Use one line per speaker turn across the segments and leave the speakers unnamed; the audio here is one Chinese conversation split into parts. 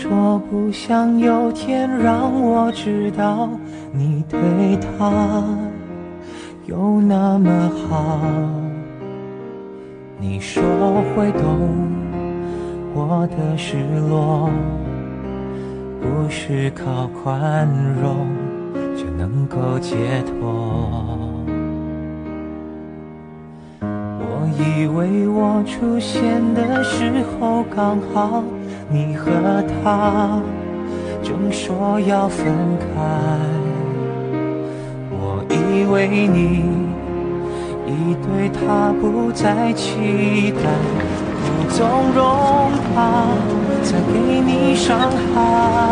说不想有天让我知道你对他有那么好。你说会懂我的失落，不是靠宽容就能够解脱。我以为我出现的时候刚好。你和他正说要分开，我以为你已对他不再期待，不纵容他再给你伤害。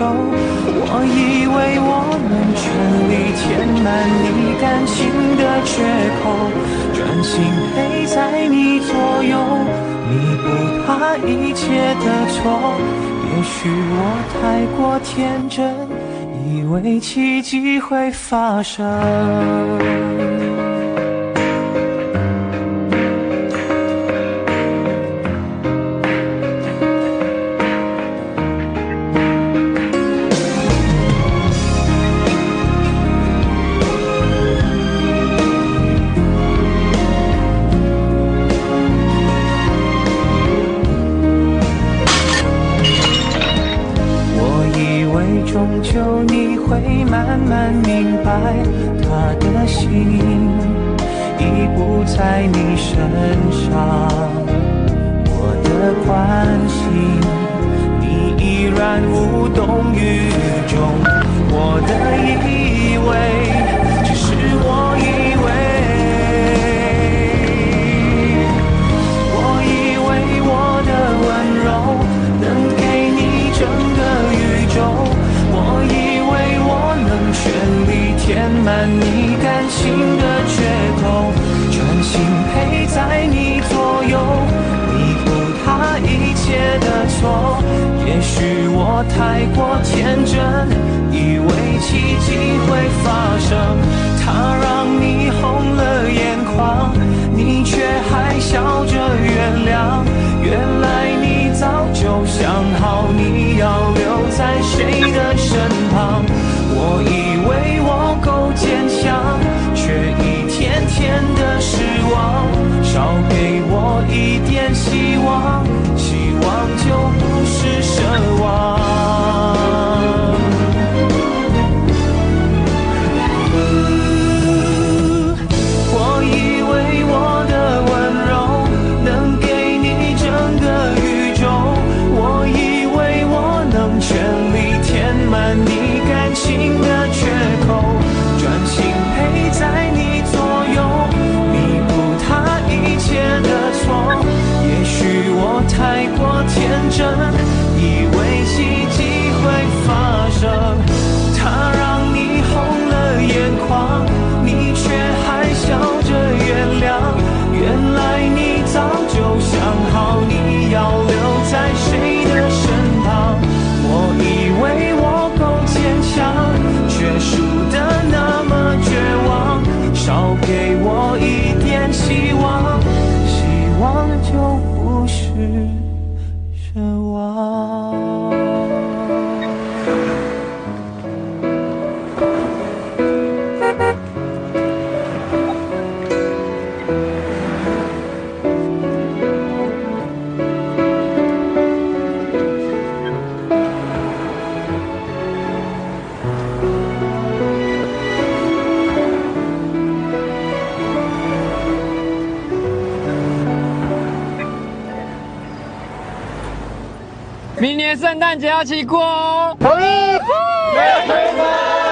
我以为我能全力。填满你感情的缺口，专心陪在你左右，弥补他一切的错。也许我太过天真，以为奇迹会发生。终究你会慢慢明白他的心已不在你身上。我的关心你依然无动于衷。我的你感情的缺口专心陪在你左右弥补他一切的错也许我太过天真以为奇迹会发生他让你红了眼眶你却还笑着原谅。原来你早就想好你要留在谁的身旁我以给我一点希望希望就不是奢望。
明年圣诞节要起过哦！同意，没有推翻。